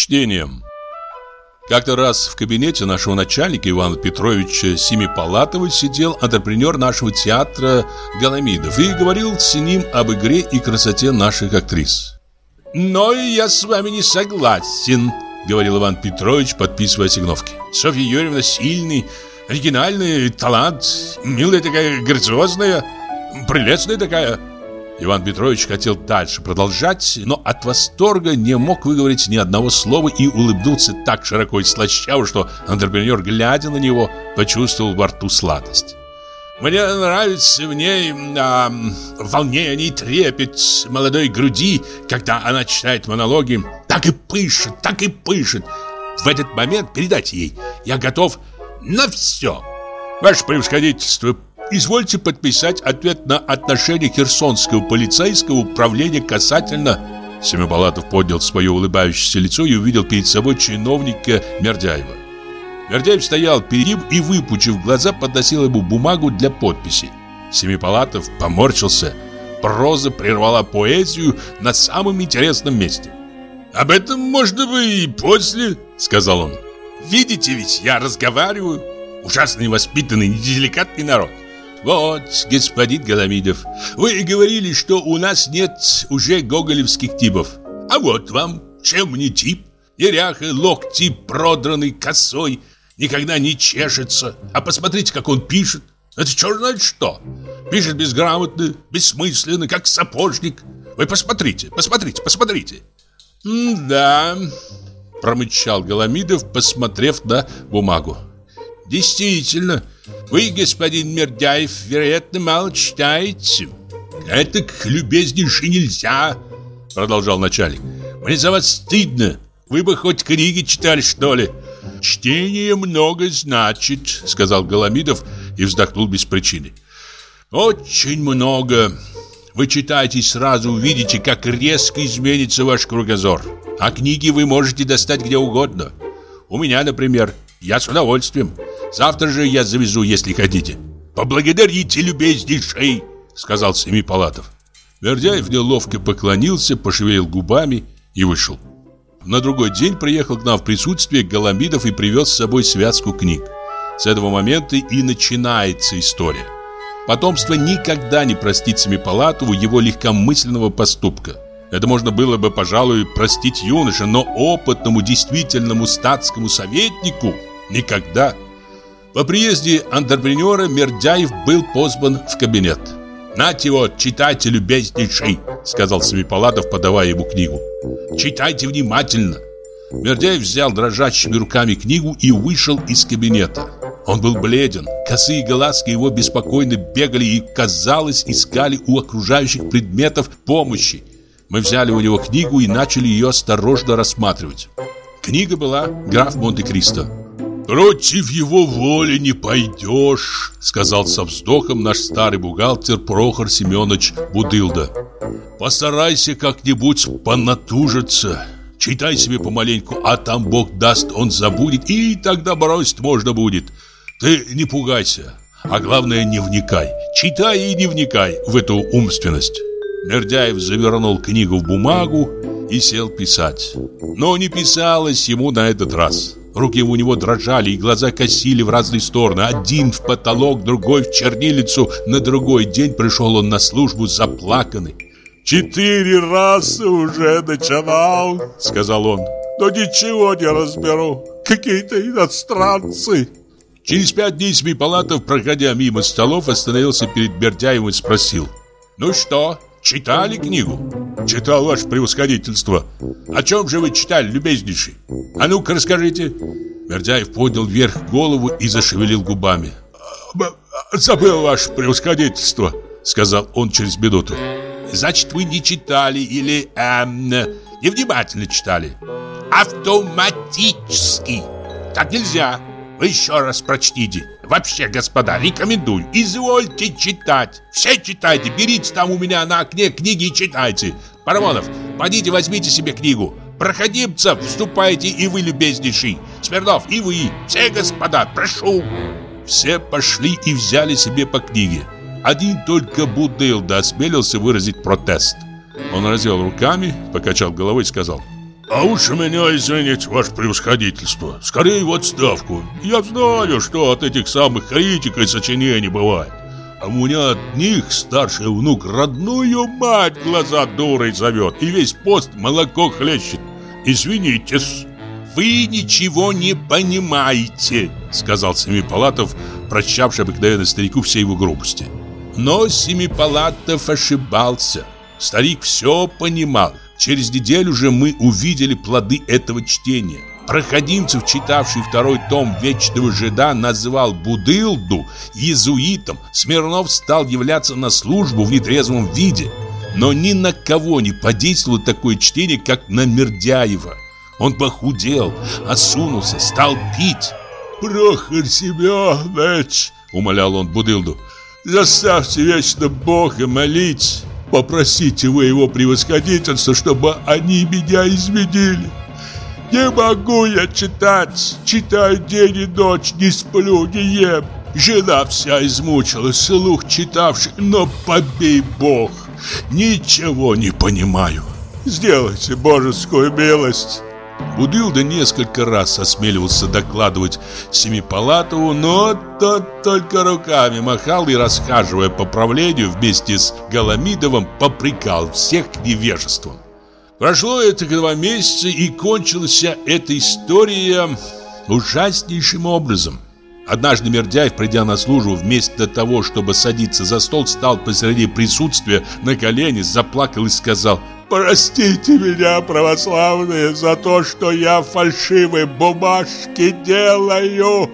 Чтением. Как-то раз в кабинете нашего начальника Ивана Петровича Семипалатова сидел антрепренер нашего театра Галамидов и говорил с ним об игре и красоте наших актрис. «Но я с вами не согласен», — говорил Иван Петрович, подписывая сигновки. «Софья Юрьевна сильный, оригинальный, талант, милая такая, грациозная, прелестная такая». Иван Петрович хотел дальше продолжать, но от восторга не мог выговорить ни одного слова и улыбнулся так широко и слащаво, что антрепренер, глядя на него, почувствовал во рту сладость. Мне нравится в ней а, волнение и трепет молодой груди, когда она читает монологи. Так и пышет, так и пышет. В этот момент передать ей. Я готов на все. Ваше превосходительство, Извольте подписать ответ на отношение Херсонского полицейского управления касательно... Семипалатов поднял свое улыбающееся лицо и увидел перед собой чиновника Мердяева. Мердяев стоял перед ним и, выпучив глаза, подносил ему бумагу для подписи. Семипалатов поморщился. Проза прервала поэзию на самом интересном месте. «Об этом можно бы и после», — сказал он. «Видите ведь, я разговариваю. Ужасно невоспитанный, неделикатный народ. Вот, господин Галамидов, вы говорили, что у нас нет уже гоголевских типов. А вот вам, чем не тип? Неряха, локти продранный, косой, никогда не чешется. А посмотрите, как он пишет. Это черт знает что. Пишет безграмотно, бессмысленно, как сапожник. Вы посмотрите, посмотрите, посмотрите. «Да», — промычал Галамидов, посмотрев на бумагу. «Действительно, вы, господин Мердяев, вероятно, мало читаете». «Это к любезнейшей нельзя», — продолжал начальник. «Мне за вас стыдно. Вы бы хоть книги читали, что ли?» «Чтение много значит», — сказал Голомидов и вздохнул без причины. «Очень много. Вы читаете и сразу увидите, как резко изменится ваш кругозор. А книги вы можете достать где угодно. У меня, например, я с удовольствием. Завтра же я завезу, если хотите. Поблагодарите, любезнейший, сказал Семипалатов. Вердяев неловко поклонился, пошевелил губами и вышел. На другой день приехал к нам в присутствие Голомидов и привез с собой связку книг. С этого момента и начинается история. Потомство никогда не простит Семипалатову его легкомысленного поступка. Это можно было бы, пожалуй, простить юноше, но опытному действительному статскому советнику никогда. По приезде антрепренера Мердяев был позван в кабинет. «Нате вот, читайте, любезнейший», — сказал Семипалатов, подавая ему книгу. «Читайте внимательно». Мердяев взял дрожащими руками книгу и вышел из кабинета. Он был бледен, косые глазки его беспокойно бегали и, казалось, искали у окружающих предметов помощи. Мы взяли у него книгу и начали ее осторожно рассматривать. Книга была «Граф Монте-Кристо». «Против его воли не пойдешь», — сказал со вздохом наш старый бухгалтер Прохор Семенович Будылда. «Постарайся как-нибудь понатужиться. Читай себе помаленьку, а там Бог даст, он забудет, и тогда бросить можно будет. Ты не пугайся, а главное не вникай. Читай и не вникай в эту умственность». Мердяев завернул книгу в бумагу и сел писать. Но не писалось ему на этот раз. Руки у него дрожали, и глаза косили в разные стороны. Один в потолок, другой в чернилицу. На другой день пришел он на службу заплаканный. «Четыре раза уже начинал», — сказал он. «Но ничего не разберу. Какие-то иностранцы». Через пять дней Смипалатов, проходя мимо столов, остановился перед Бердяевым и спросил. «Ну что, читали книгу?» «Читал, ваше превосходительство». «О чем же вы читали, любезнейший? А ну-ка расскажите». Бердяев поднял вверх голову и зашевелил губами. «Забыл ваше превосходительство», — сказал он через минуту. «Значит, вы не читали или эм, невнимательно читали?» «Автоматически. Так нельзя. Вы еще раз прочтите. Вообще, господа, рекомендую. Извольте читать. Все читайте. Берите там у меня на окне книги и читайте. Парамонов, пойдите возьмите себе книгу. Проходимцев, вступайте и вы, любезнейший. Смирнов, и вы. Все, господа, прошу. Все пошли и взяли себе по книге. Один только Будылда осмелился выразить протест. Он развел руками, покачал головой и сказал. А уж меня, извините, ваше превосходительство, скорее в отставку. Я знаю, что от этих самых критик и сочинений бывает. А у меня от них старший внук родную мать глаза дурой зовет и весь пост молоко хлещет. Извинитесь. «Вы ничего не понимаете», — сказал Семипалатов, прощавший обыкновенно старику все его грубости. Но Семипалатов ошибался. Старик все понимал. Через неделю же мы увидели плоды этого чтения. Проходимцев, читавший второй том «Вечного жида», называл Будылду иезуитом. Смирнов стал являться на службу в нетрезвом виде. Но ни на кого не подействовало такое чтение, как на Мердяева. Он похудел, осунулся, стал пить. «Прохор Семенович!» — умолял он Будылду. «Заставьте вечно Бога молить. Попросите вы его превосходительство, чтобы они меня изменили. Не могу я читать, читаю день и ночь, не сплю, не ем. Жена вся измучилась, слух читавший, но побей Бог, ничего не понимаю. Сделайте божескую милость». Будылда несколько раз осмеливался докладывать Семипалатову, но тот только руками махал и, расхаживая по правлению вместе с Галамидовым, попрекал всех невежеством. Прошло это два месяца, и кончилась эта история ужаснейшим образом. Однажды Мердяев, придя на службу, вместо того, чтобы садиться за стол, стал посреди присутствия на колени, заплакал и сказал «Простите меня, православные, за то, что я фальшивые бумажки делаю!»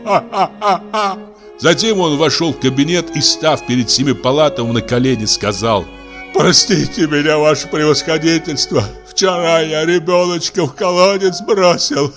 Затем он вошел в кабинет и, став перед Семипалатовым на колени, сказал «Простите меня, ваше превосходительство, вчера я ребеночка в колодец бросил!»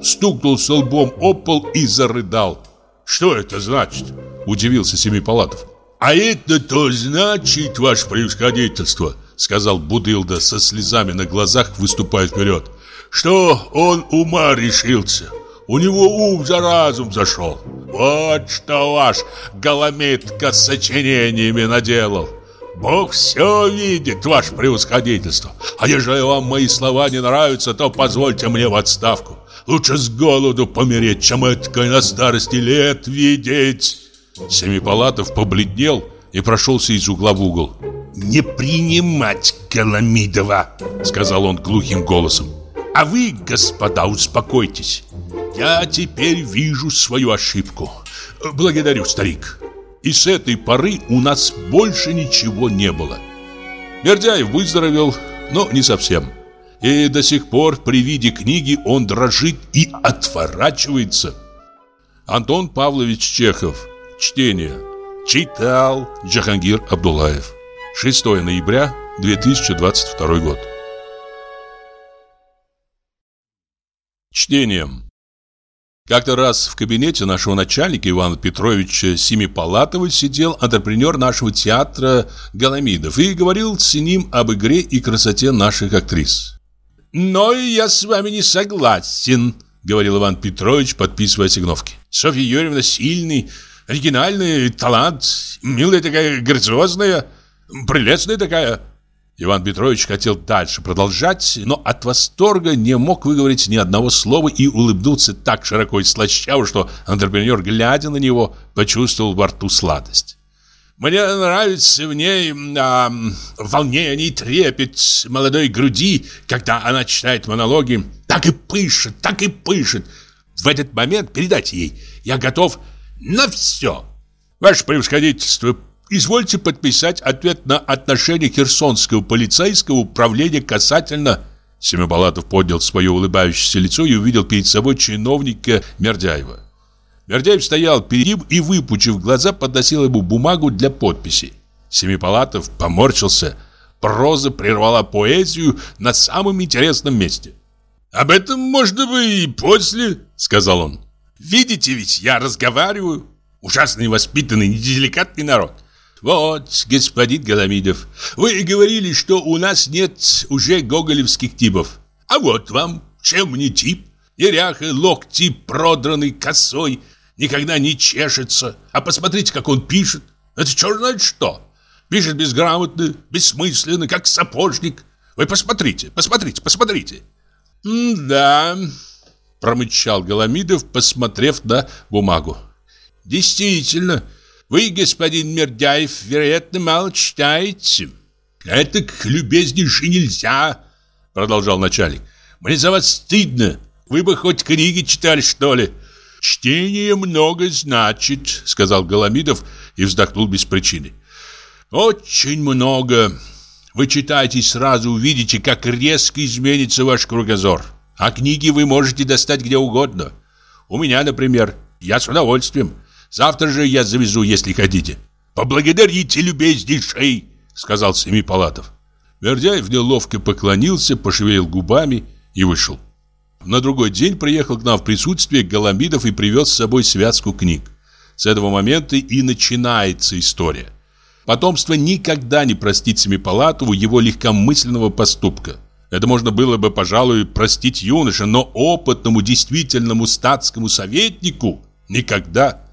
Стукнулся лбом об пол и зарыдал. «Что это значит?» – удивился Семипалатов. «А это то значит, ваше превосходительство!» Сказал Будылда со слезами на глазах, выступая вперед, что он ума решился. У него ум за разум зашел. Вот что ваш голометка с сочинениями наделал. Бог все видит, ваше превосходительство. А ежели вам мои слова не нравятся, то позвольте мне в отставку. Лучше с голоду помереть, чем это на старости лет видеть. Семипалатов побледнел и прошелся из угла в угол не принимать Коломидова, сказал он глухим голосом. А вы, господа, успокойтесь. Я теперь вижу свою ошибку. Благодарю, старик. И с этой поры у нас больше ничего не было. Мердяев выздоровел, но не совсем. И до сих пор при виде книги он дрожит и отворачивается. Антон Павлович Чехов. Чтение. Читал Джахангир Абдулаев. 6 ноября 2022 год. Чтением. Как-то раз в кабинете нашего начальника Ивана Петровича Семипалатова сидел антрепренер нашего театра Галамидов и говорил с ним об игре и красоте наших актрис. «Но я с вами не согласен», — говорил Иван Петрович, подписывая сигновки. «Софья Юрьевна сильный, оригинальный талант, милая такая, грациозная». Прелестная такая. Иван Петрович хотел дальше продолжать, но от восторга не мог выговорить ни одного слова и улыбнулся так широко и слащаво, что антрепренер, глядя на него, почувствовал во рту сладость. Мне нравится в ней а, волнение и трепет молодой груди, когда она читает монологи. Так и пышет, так и пышет. В этот момент передайте ей, я готов на все. Ваше превосходительство, Извольте подписать ответ на отношение Херсонского полицейского управления касательно... Семипалатов поднял свое улыбающееся лицо и увидел перед собой чиновника Мердяева. Мердяев стоял перед ним и, выпучив глаза, подносил ему бумагу для подписи. Семипалатов поморщился. Проза прервала поэзию на самом интересном месте. «Об этом можно бы и после», — сказал он. «Видите ведь, я разговариваю. Ужасный воспитанный, неделикатный народ. Вот, господин Галамидов, вы говорили, что у нас нет уже гоголевских типов. А вот вам, чем не тип? Неряха, локти продранный, косой, никогда не чешется. А посмотрите, как он пишет. Это черт знает что. Пишет безграмотно, бессмысленно, как сапожник. Вы посмотрите, посмотрите, посмотрите. «Да», — промычал Голомидов, посмотрев на бумагу. «Действительно, вы, господин Мердяев, вероятно, мало читаете». «Это к любезнейшей нельзя», — продолжал начальник. «Мне за вас стыдно. Вы бы хоть книги читали, что ли?» «Чтение много значит», — сказал Голомидов и вздохнул без причины. «Очень много. Вы читаете и сразу увидите, как резко изменится ваш кругозор. А книги вы можете достать где угодно. У меня, например, я с удовольствием. Завтра же я завезу, если хотите. Поблагодарите, любезнейший, сказал Семипалатов. Вердяев неловко поклонился, пошевелил губами и вышел. На другой день приехал к нам в присутствие Голомидов и привез с собой связку книг. С этого момента и начинается история. Потомство никогда не простит Семипалатову его легкомысленного поступка. Это можно было бы, пожалуй, простить юноше, но опытному действительному статскому советнику никогда.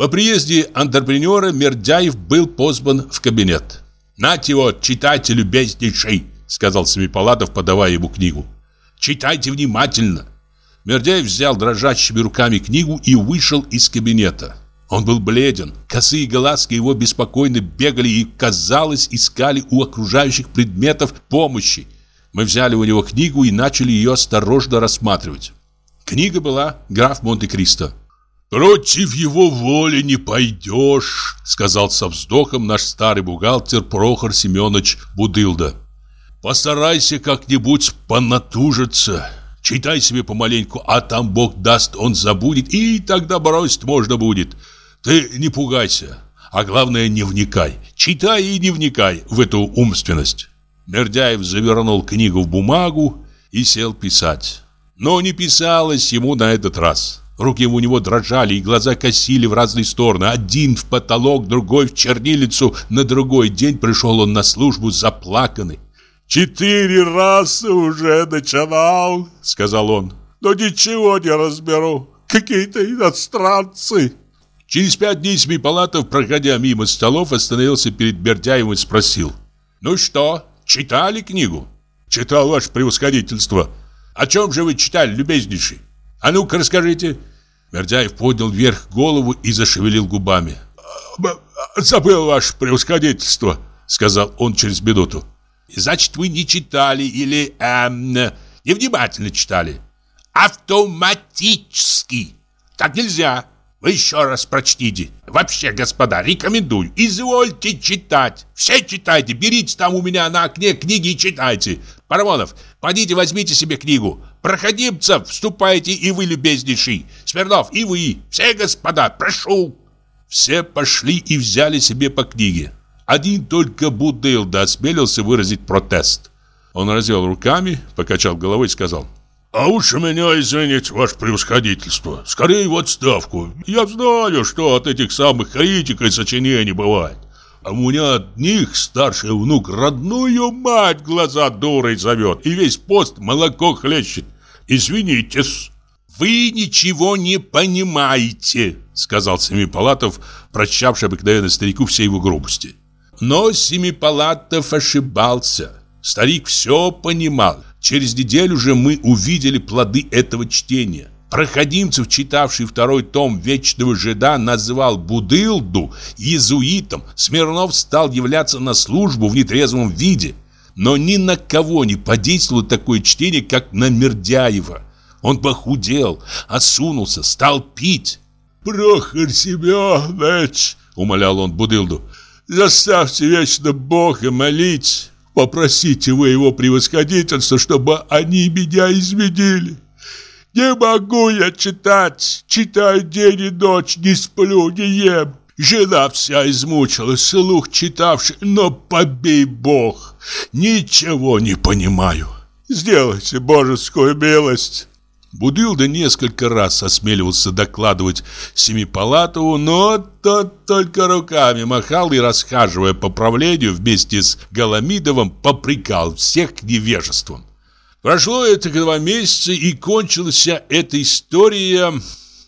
По приезде антрепренера Мердяев был позван в кабинет. «Нате вот, читайте, любезнейший», — сказал Семипалатов, подавая ему книгу. «Читайте внимательно». Мердяев взял дрожащими руками книгу и вышел из кабинета. Он был бледен, косые глазки его беспокойно бегали и, казалось, искали у окружающих предметов помощи. Мы взяли у него книгу и начали ее осторожно рассматривать. Книга была «Граф Монте-Кристо». «Против его воли не пойдешь», — сказал со вздохом наш старый бухгалтер Прохор Семенович Будылда. «Постарайся как-нибудь понатужиться. Читай себе помаленьку, а там Бог даст, он забудет, и тогда бросить можно будет. Ты не пугайся, а главное не вникай. Читай и не вникай в эту умственность». Мердяев завернул книгу в бумагу и сел писать. Но не писалось ему на этот раз. Руки у него дрожали, и глаза косили в разные стороны. Один в потолок, другой в чернилицу. На другой день пришел он на службу заплаканный. «Четыре раза уже начинал», — сказал он. «Но ничего не разберу. Какие-то иностранцы». Через пять дней Смипалатов, проходя мимо столов, остановился перед Бердяевым и спросил. «Ну что, читали книгу?» «Читал, ваше превосходительство». «О чем же вы читали, любезнейший? А ну-ка расскажите». Мердяев поднял вверх голову и зашевелил губами. «Забыл ваше превосходительство», — сказал он через минуту. «Значит, вы не читали или эм, невнимательно читали?» «Автоматически. Так нельзя. Вы еще раз прочтите. Вообще, господа, рекомендую. Извольте читать. Все читайте. Берите там у меня на окне книги и читайте. Парамонов, пойдите возьмите себе книгу. Проходимцев, вступайте и вы, любезнейший. Смирнов, и вы. Все, господа, прошу. Все пошли и взяли себе по книге. Один только Будылда осмелился выразить протест. Он развел руками, покачал головой и сказал а уж меня, извините, ваше превосходительство. Скорее в отставку. Я знаю, что от этих самых критик и сочинений бывает. А у меня от них старший внук родную мать глаза дурой зовет. И весь пост молоко хлещет. Извинитесь. «Вы ничего не понимаете», — сказал Семипалатов, прощавший обыкновенно старику все его грубости. Но Семипалатов ошибался. Старик все понимал. Через неделю же мы увидели плоды этого чтения. Проходимцев, читавший второй том «Вечного жида», называл Будылду иезуитом. Смирнов стал являться на службу в нетрезвом виде. Но ни на кого не подействовало такое чтение, как на Мердяева. Он похудел, осунулся, стал пить. «Прохор Семенович!» — умолял он Будылду. «Заставьте вечно Бога молить!» Попросите вы его превосходительство, чтобы они меня изменили. Не могу я читать, читаю день и ночь, не сплю, не ем. Жена вся измучилась, слух читавший, но побей Бог, ничего не понимаю. Сделайте божескую милость. Будылда несколько раз осмеливался докладывать Семипалатову, но тот только руками махал и, расхаживая по правлению вместе с Голомидовым, попрекал всех к невежествам. Прошло это два месяца, и кончилась эта история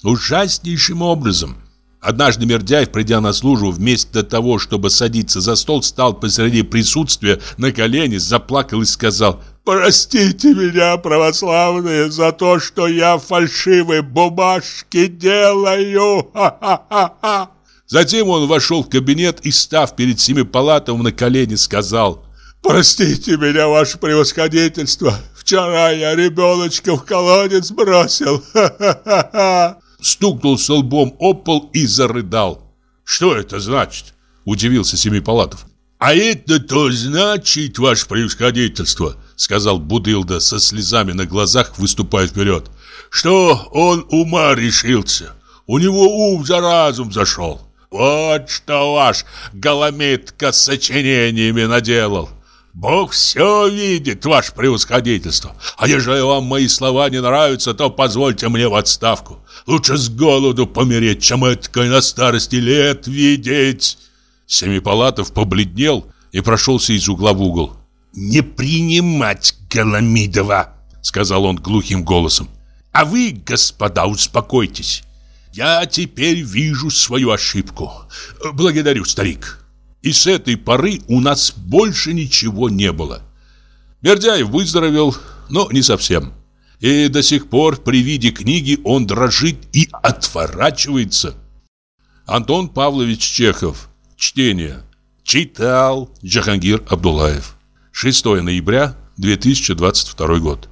ужаснейшим образом. Однажды Мердяев, придя на службу, вместо того, чтобы садиться за стол, стал посреди присутствия на колени, заплакал и сказал «Простите меня, православные, за то, что я фальшивые бумажки делаю! Ха-ха-ха-ха!» Затем он вошел в кабинет и, став перед Семипалатовым на колени, сказал «Простите меня, ваше превосходительство, вчера я ребеночка в колодец бросил! Ха-ха-ха-ха!» Стукнулся лбом об пол и зарыдал. «Что это значит?» – удивился Семипалатов. «А это то значит, ваше превосходительство», – сказал Будылда со слезами на глазах, выступая вперед, «что он ума решился. У него ум за разум зашел. Вот что ваш голометка с сочинениями наделал. Бог все видит, ваше превосходительство. А ежели вам мои слова не нравятся, то позвольте мне в отставку. Лучше с голоду помереть, чем это на старости лет видеть. Семипалатов побледнел и прошелся из угла в угол. «Не принимать Голомидова!» Сказал он глухим голосом. «А вы, господа, успокойтесь. Я теперь вижу свою ошибку. Благодарю, старик». И с этой поры у нас больше ничего не было. Бердяев выздоровел, но не совсем. И до сих пор при виде книги он дрожит и отворачивается. Антон Павлович Чехов. Чтение. Читал Джахангир Абдулаев. 6 ноября 2022 год.